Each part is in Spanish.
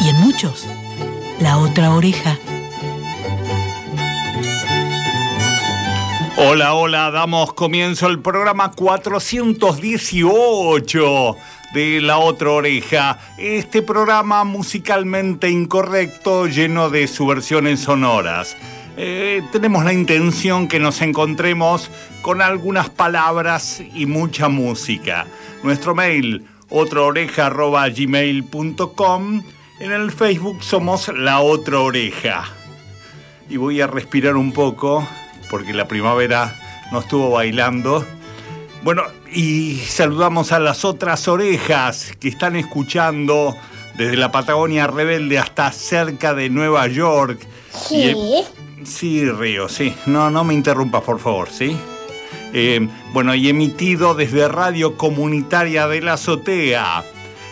y en muchos la otra oreja. Hola, hola, damos comienzo al programa 418 de La Otra Oreja, este programa musicalmente incorrecto lleno de subversiones sonoras. Eh, tenemos la intención que nos encontremos con algunas palabras y mucha música. Nuestro mail otraoreja.gmail.com. En el Facebook somos La Otra Oreja. Y voy a respirar un poco porque la primavera no estuvo bailando. Bueno, y saludamos a las otras orejas que están escuchando desde la Patagonia Rebelde hasta cerca de Nueva York. Sí. sí, Río, sí. No, no me interrumpas, por favor, ¿sí? Eh, bueno, y emitido desde Radio Comunitaria de la Azotea.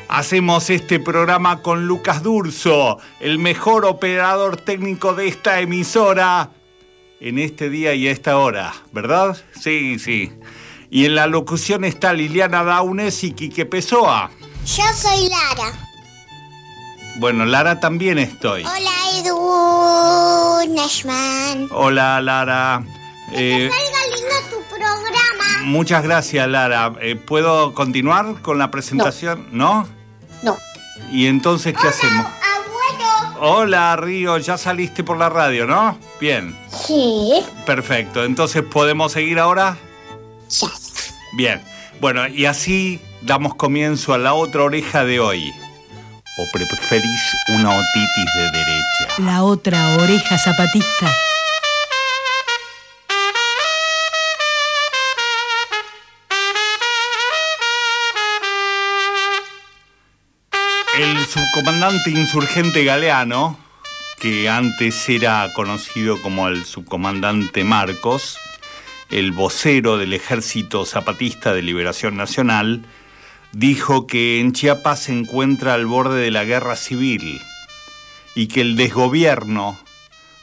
Hacemos este programa con Lucas Durso, el mejor operador técnico de esta emisora en este día y a esta hora, ¿verdad? Sí, sí. Y en la locución está Liliana Daunes y Quique Pessoa. Yo soy Lara. Bueno, Lara también estoy. Hola, Edu Nashman. Hola, Lara. Que salga lindo tu programa. Muchas gracias, Lara. Eh, ¿Puedo continuar con la presentación? ¿No? No. ¿Y entonces qué hacemos? Abuelo. Hola, Río, ya saliste por la radio, ¿no? Bien, Sí. perfecto. Entonces, ¿podemos seguir ahora? Ya. Bien. Bueno, y así damos comienzo a la otra oreja de hoy. ¿O preferís una otitis de derecha? La otra oreja zapatista. El subcomandante insurgente Galeano, que antes era conocido como el subcomandante Marcos, el vocero del Ejército Zapatista de Liberación Nacional, dijo que en Chiapas se encuentra al borde de la guerra civil y que el desgobierno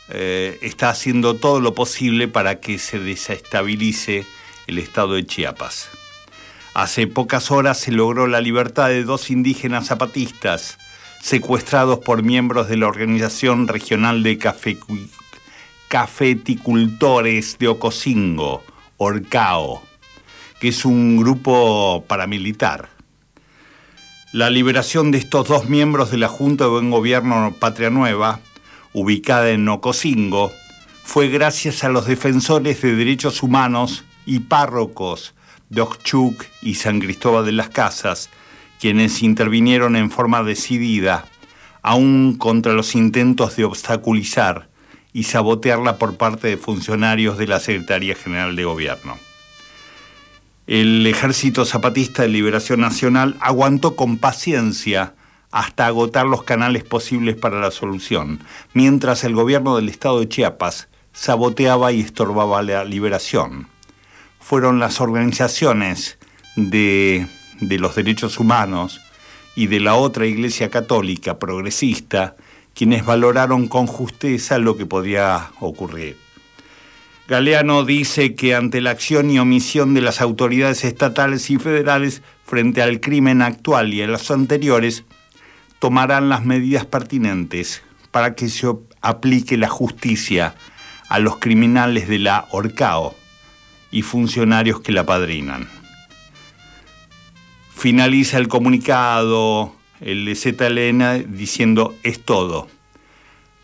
eh, está haciendo todo lo posible para que se desestabilice el estado de Chiapas. Hace pocas horas se logró la libertad de dos indígenas zapatistas secuestrados por miembros de la Organización Regional de Cafe- Cafeticultores de Ocosingo, Orcao, que es un grupo paramilitar. La liberación de estos dos miembros de la Junta de Buen Gobierno Patria Nueva, ubicada en Ocosingo, fue gracias a los defensores de derechos humanos y párrocos de Ochuc y San Cristóbal de las Casas, quienes intervinieron en forma decidida, aún contra los intentos de obstaculizar y sabotearla por parte de funcionarios de la Secretaría General de Gobierno. El Ejército Zapatista de Liberación Nacional aguantó con paciencia hasta agotar los canales posibles para la solución, mientras el gobierno del estado de Chiapas saboteaba y estorbaba la liberación. Fueron las organizaciones de, de los derechos humanos y de la otra iglesia católica progresista quienes valoraron con justeza lo que podía ocurrir. Galeano dice que ante la acción y omisión de las autoridades estatales y federales frente al crimen actual y a los anteriores, tomarán las medidas pertinentes para que se aplique la justicia a los criminales de la Orcao y funcionarios que la padrinan. Finaliza el comunicado el ZLN diciendo es todo.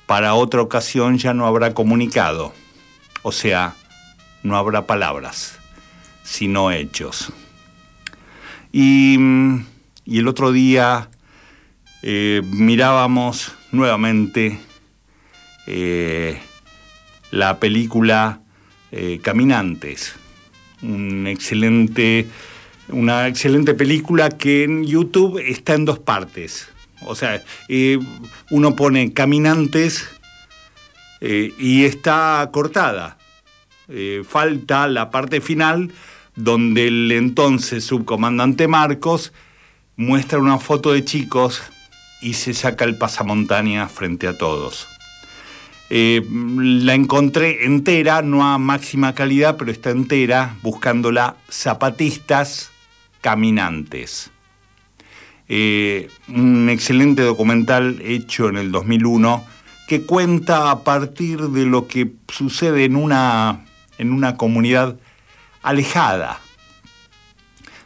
Para otra ocasión ya no habrá comunicado. O sea, no habrá palabras, sino hechos. Y, y el otro día eh, mirábamos nuevamente eh, la película eh, Caminantes, un excelente, una excelente película que en YouTube está en dos partes. O sea, eh, uno pone caminantes eh, y está cortada. Falta la parte final donde el entonces subcomandante Marcos muestra una foto de chicos y se saca el pasamontaña frente a todos. La encontré entera, no a máxima calidad, pero está entera, buscándola zapatistas caminantes. Eh, un excelente documental hecho en el 2001 que cuenta a partir de lo que sucede en una, en una comunidad alejada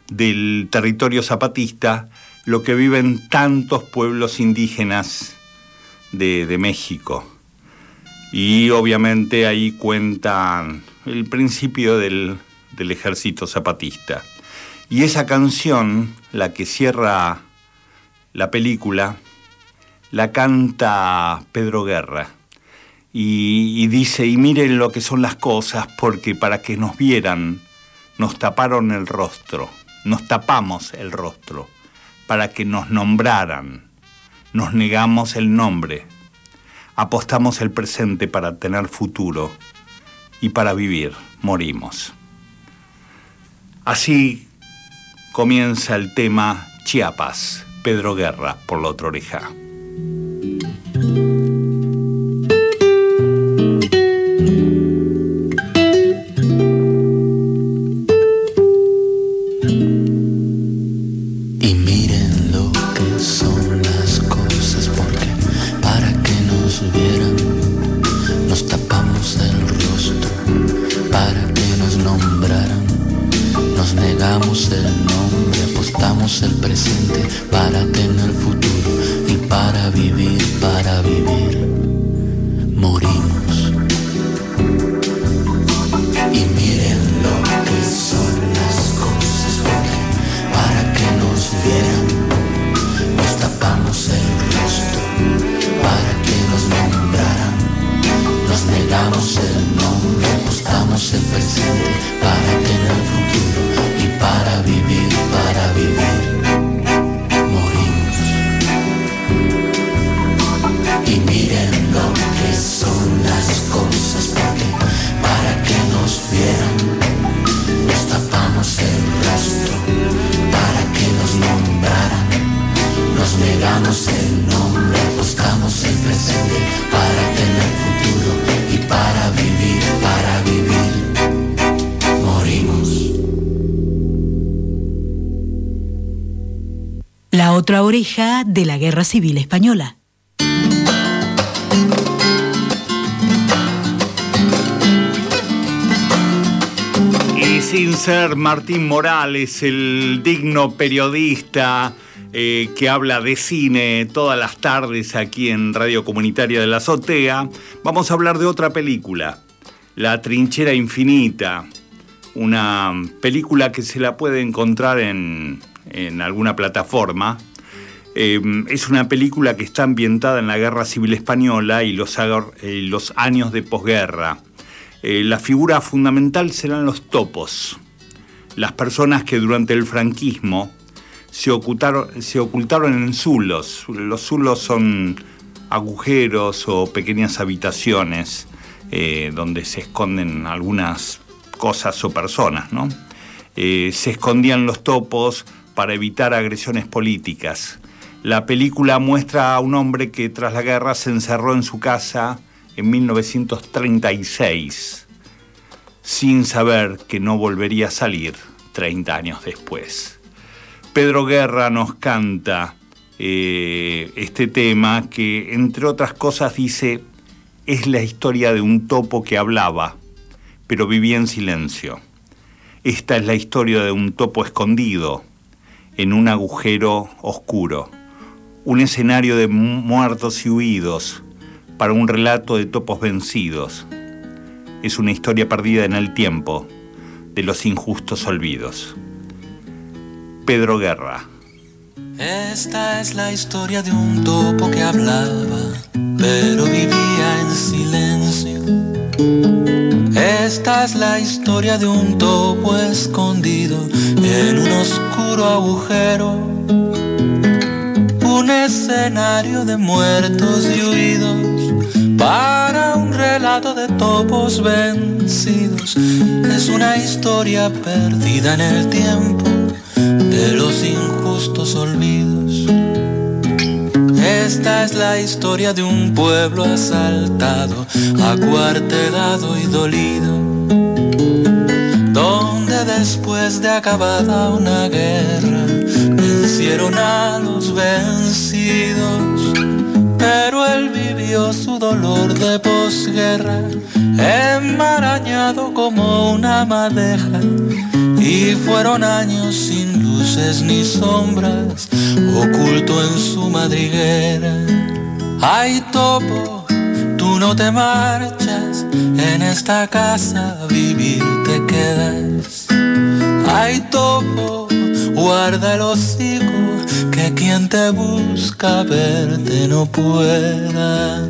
del territorio zapatista, lo que viven tantos pueblos indígenas de, México. Y obviamente ahí cuentan el principio del, del ejército zapatista. Y esa canción, la que cierra la película, la canta Pedro Guerra. Y, dice, y miren lo que son las cosas, porque para que nos vieran, nos taparon el rostro, nos tapamos el rostro, para que nos nombraran, nos negamos el nombre, apostamos el presente para tener futuro y para vivir, morimos. Así comienza el tema Chiapas, Pedro Guerra por la otra oreja. Oreja de la Guerra Civil Española. Y sin ser Martín Morales, el digno periodista eh, que habla de cine todas las tardes aquí en Radio Comunitaria de la Azotea, vamos a hablar de otra película, La Trinchera Infinita, una película que se la puede encontrar en, en alguna plataforma eh, es una película que está ambientada en la Guerra Civil Española y los, eh, años de posguerra. Eh, la figura fundamental serán los topos, las personas que durante el franquismo se ocultaron, en zulos. Los zulos son agujeros o pequeñas habitaciones donde se esconden algunas cosas o personas. ¿no? se escondían los topos para evitar agresiones políticas. La película muestra a un hombre que tras la guerra se encerró en su casa en 1936, sin saber que no volvería a salir 30 años después. Pedro Guerra nos canta eh, este tema que, entre otras cosas, dice, es la historia de un topo que hablaba, pero vivía en silencio. Esta es la historia de un topo escondido en un agujero oscuro un escenario de muertos y huidos para un relato de topos vencidos. Es una historia perdida en el tiempo de los injustos olvidos. Pedro Guerra. Esta es la historia de un topo que hablaba, pero vivía en silencio. Esta es la historia de un topo escondido en un oscuro agujero escenario de muertos y huidos para un relato de topos vencidos. Es una historia perdida en el tiempo de los injustos olvidos. Esta es la historia de un pueblo asaltado, acuartelado y dolido, donde después de acabada una guerra vencieron a los vencidos, pero él vivió su dolor de posguerra, enmarañado como una madeja, y fueron años sin luces ni sombras, oculto en su madriguera. Ay, topo, tú no te marchas, en esta casa vivir te quedas. Ay, topo, guarda el hocico, que quien te busca verte no pueda.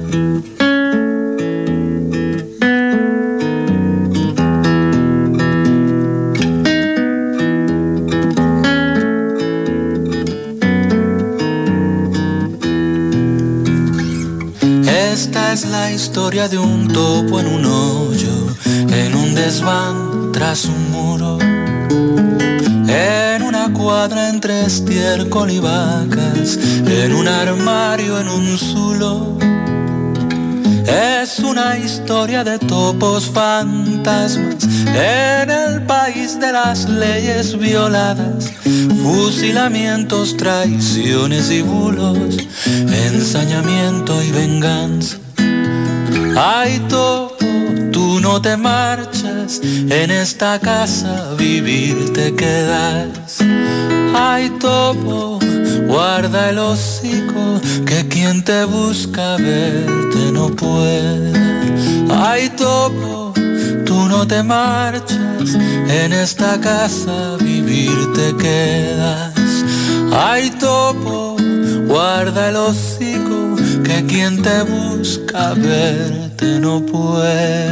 Esta es la historia de un topo en un hoyo, en un desván tras un muro, en cuadra entre estiércol y vacas, en un armario, en un zulo. Es una historia de topos fantasmas en el país de las leyes violadas, fusilamientos, traiciones y bulos, ensañamiento y venganza. Ay, topo, tú no te marchas, en esta casa vivir te quedas. Ay, topo, guarda el hocico, que quien te busca verte no puede. Ay, topo, tú no te marchas, en esta casa vivir te quedas. Ay, topo, guarda el hocico, que quien te busca verte no pueda.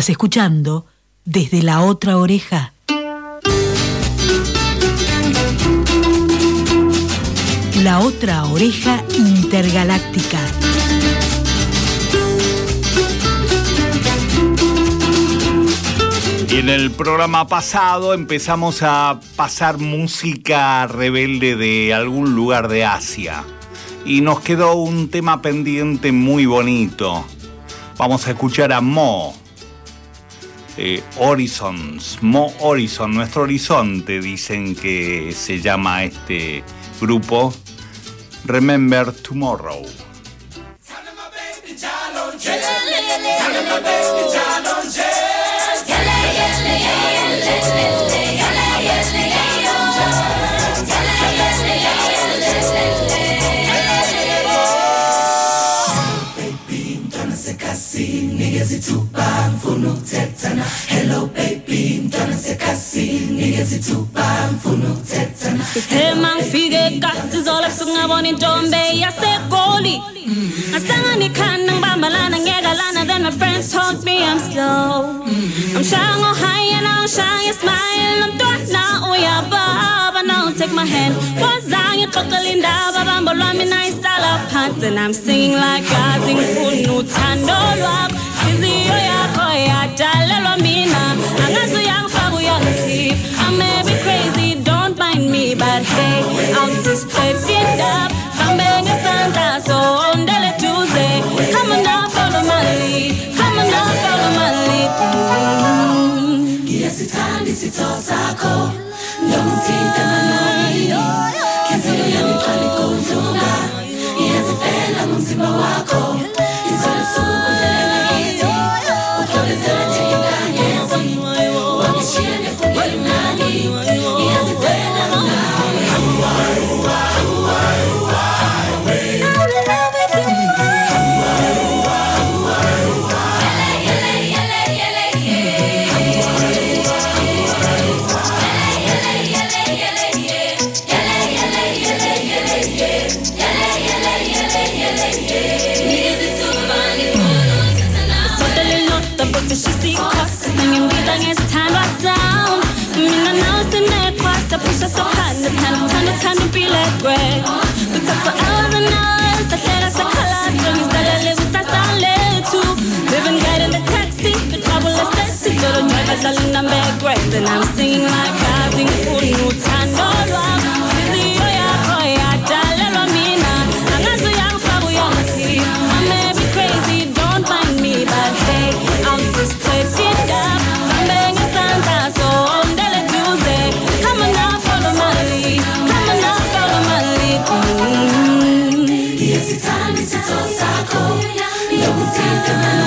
Estás escuchando desde la otra oreja. La otra oreja intergaláctica. Y en el programa pasado empezamos a pasar música rebelde de algún lugar de Asia. Y nos quedó un tema pendiente muy bonito. Vamos a escuchar a Mo. Eh, Horizons, Mo Horizon, nuestro horizonte, dicen que se llama este grupo. Remember Tomorrow. ningezitupa mfunu tetana hello baby mtwana sekasi ningezitupa mfunu tetana ithema ngifike kasi zola singabona intombe yasegoli. Mm. Asanga nikhanda ngibambalana ngekalana then my friends told me i'm slow. Amshanga ohayena ushanga ismail nomntwana uyababa now oh take my hand. Wazange xoxela indaba bambo lwami nayisala phansi and i'm singing like i sing funu tando lwabo Up, Santa, so on Tuesday. Come on now, follow my lead. Come on now, follow my lead. Yes, it's time, it's all. Don't think that time mm, I sound Mina naosemek kwa sapisha so hot This time, this time, time to be let go. We talk for hours and hours Atleta sa so Strings that I live with sasa letu Living right in the taxi. The trouble is sexy. Pero nuevas salen a me Greg And I'm singing like I've been full new time. No love Cause I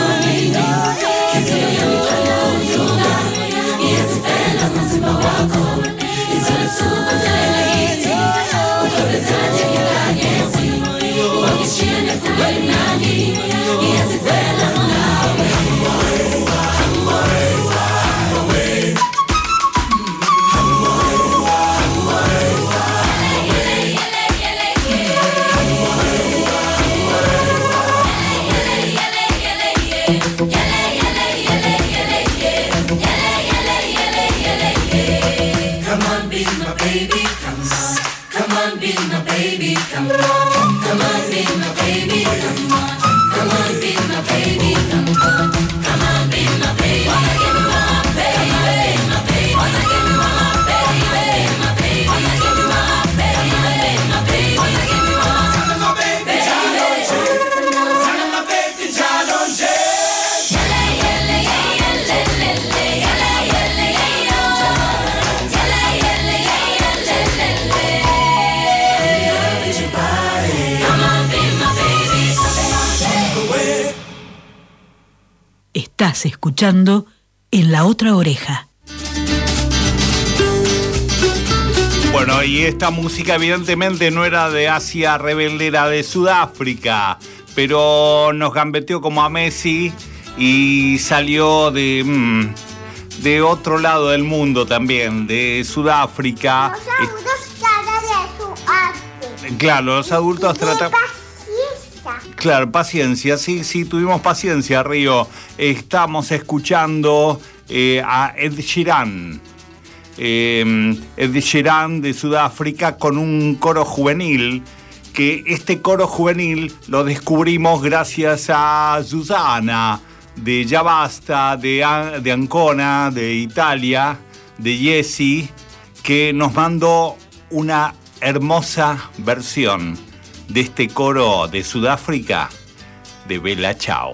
Estás escuchando en la otra oreja. Bueno, y esta música evidentemente no era de Asia Rebelde, era de Sudáfrica, pero nos gambeteó como a Messi y salió de, mm, de otro lado del mundo también, de Sudáfrica. Los adultos tratan de su arte. Claro, los adultos tratan... Claro, paciencia, sí, sí, tuvimos paciencia, Río. Estamos escuchando eh, a Ed Sheeran. Eh, Ed de Sudáfrica con un coro juvenil, que este coro juvenil lo descubrimos gracias a Susana de Ya Basta, de, de Ancona, de Italia, de Jessy, que nos mandó una hermosa versión de este coro de Sudáfrica de Bella Ciao.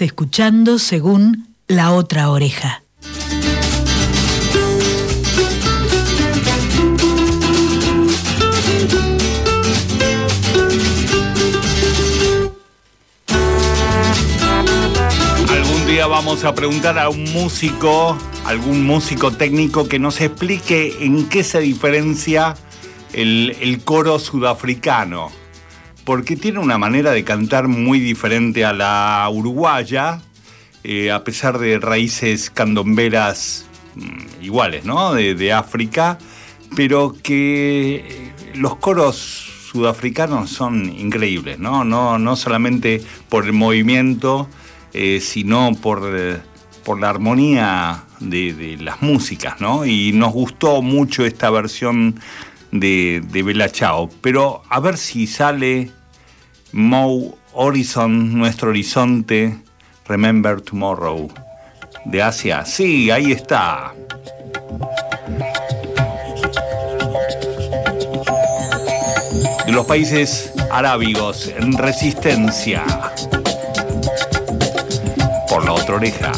Escuchando según la otra oreja. Algún día vamos a preguntar a un músico, algún músico técnico que nos explique en qué se diferencia el, el coro sudafricano. Porque tiene una manera de cantar muy diferente a la uruguaya, eh, a pesar de raíces candomberas mm, iguales, ¿no? De, África, pero que eh, los coros sudafricanos son increíbles, ¿no? No, no solamente por el movimiento, eh, sino por, por la armonía de, de las músicas, ¿no? Y nos gustó mucho esta versión de, de Bella Chao. Pero a ver si sale Mo Horizon, nuestro horizonte, Remember Tomorrow, de Asia. Sí, ahí está. De los países arábigos en resistencia. Por la otra oreja.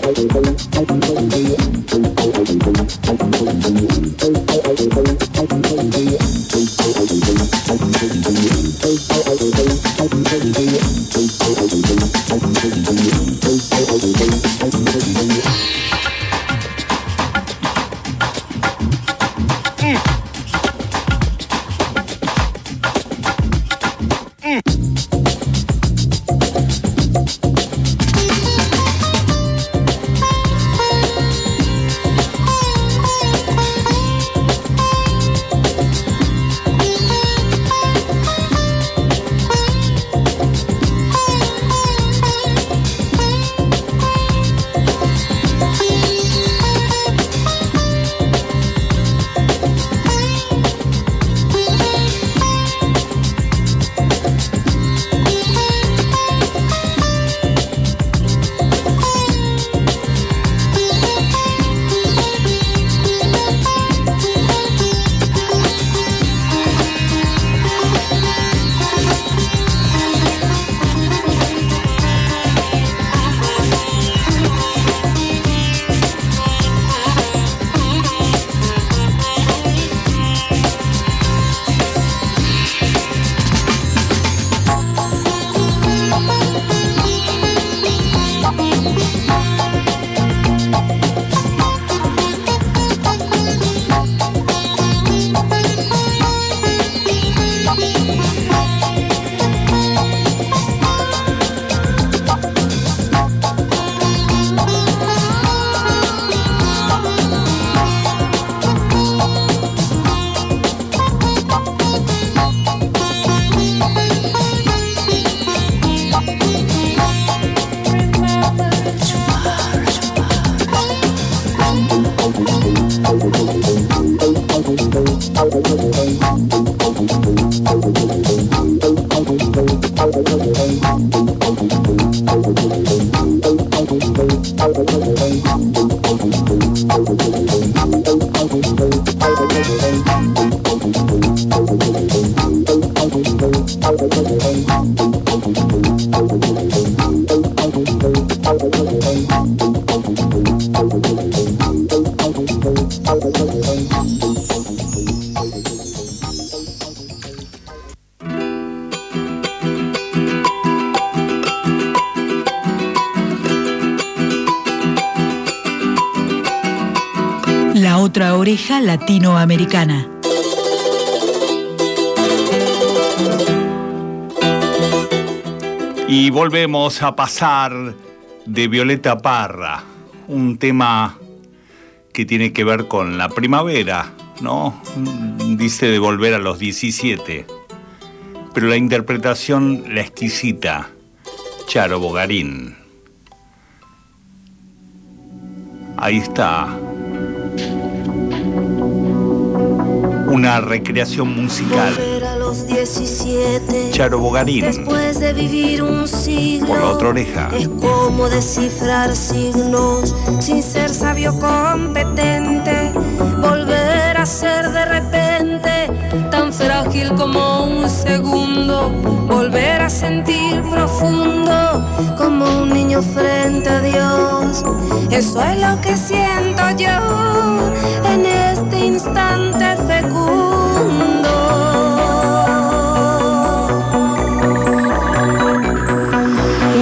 I'm gonna go to the latinoamericana. Y volvemos a pasar de Violeta Parra, un tema que tiene que ver con la primavera, ¿no? Dice de volver a los 17. Pero la interpretación, la exquisita, Charo Bogarín. Ahí está. Una recreación musical. A los 17. Charo Bogarín. Después de vivir un siglo. Por la otra oreja. Es como descifrar signos sin ser sabio competente. Volver a ser de repente tan frágil como un segundo. Volver a sentir profundo como un niño frente a Dios. Eso es lo que siento yo en este instante fecundo.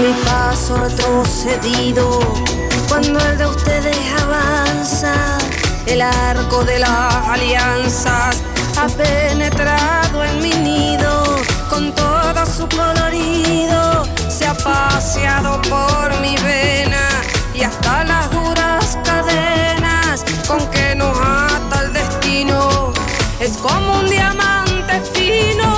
Mi paso retrocedido cuando el de ustedes avanza. El arco de las alianzas ha penetrado en mi nido con todo su colorido. Se ha paseado por mi vena y hasta las duras cadenas con que nos ata el destino. Es como un diamante fino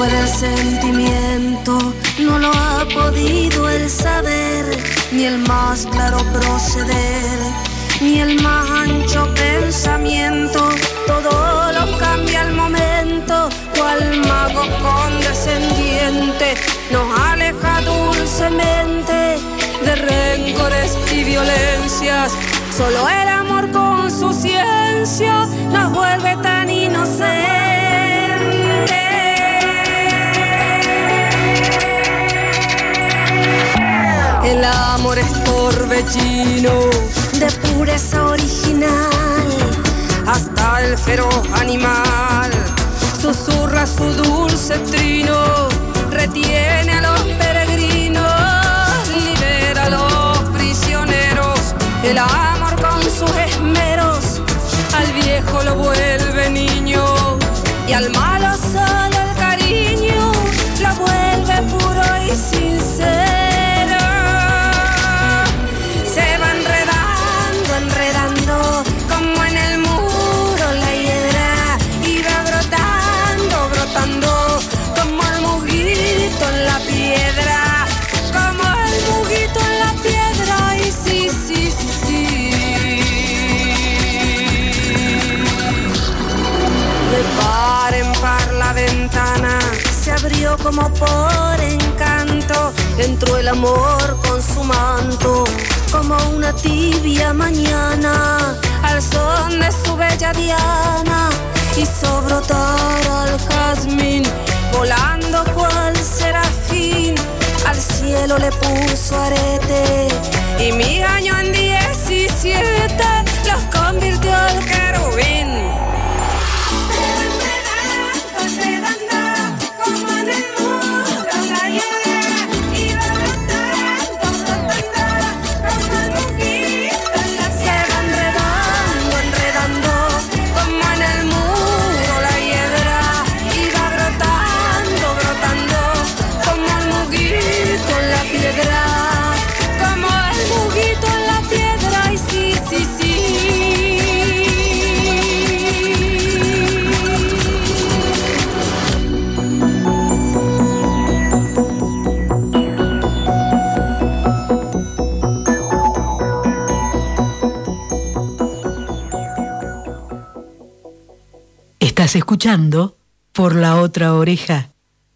puede el sentimiento no lo ha podido el saber, ni el más claro proceder, ni el más ancho pensamiento. Todo lo cambia al momento, cual mago condescendiente nos aleja dulcemente de rencores y violencias. Solo el amor con su ciencia nos vuelve tan inocentes. Amor es torbellino de pureza original, hasta el feroz animal. Susurra su dulce trino, retiene a los peregrinos, libera a los prisioneros, el amor con sus esmeros, al viejo lo vuelve niño. Y al malo solo el cariño. Lo vuelve puro y sincero. Como por encanto. Entró el amor con su manto, como una tibia mañana, al son de su bella diana. Hizo brotar al jazmín, volando cual serafín. Al cielo le puso arete, y mi año en 17 los convirtió al Escuchando por la otra oreja.